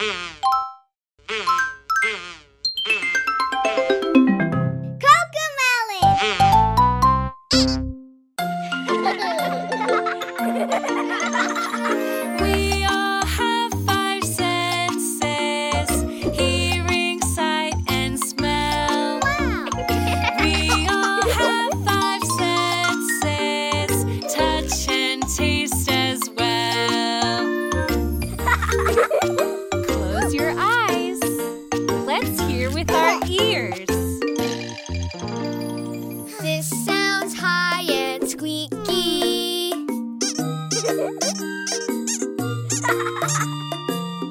We This sounds high and squeaky.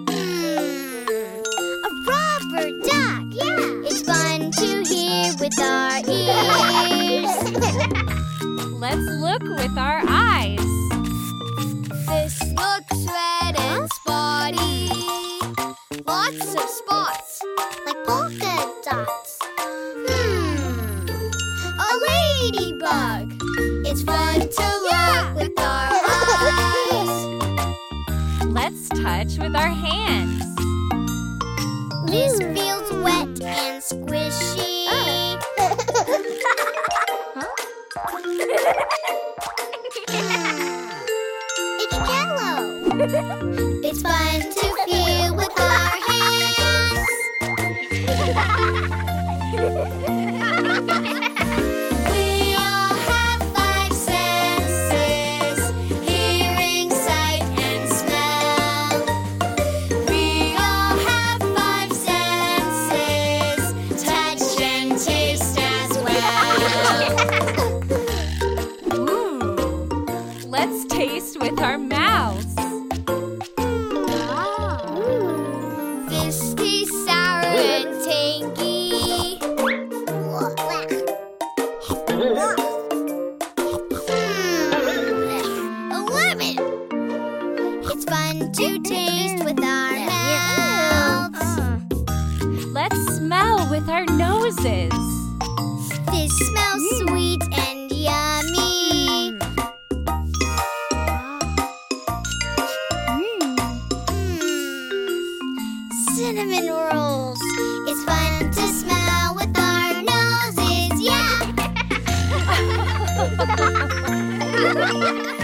Hmm, a rubber duck. Yeah. It's fun to hear with our ears. Let's look with our eyes. this looks red and spotty. Lots of spots, like polka dots. It's fun to look with our eyes. Let's touch with our hands. This feels wet and squishy. it's jello. It's fun to feel with our hands. With our mouths. This tastes sour and tangy. Hmm, a lemon. It's fun to taste with our mouths. Let's smell with our noses. Cinnamon rolls. It's fun to smell with our noses. Yeah.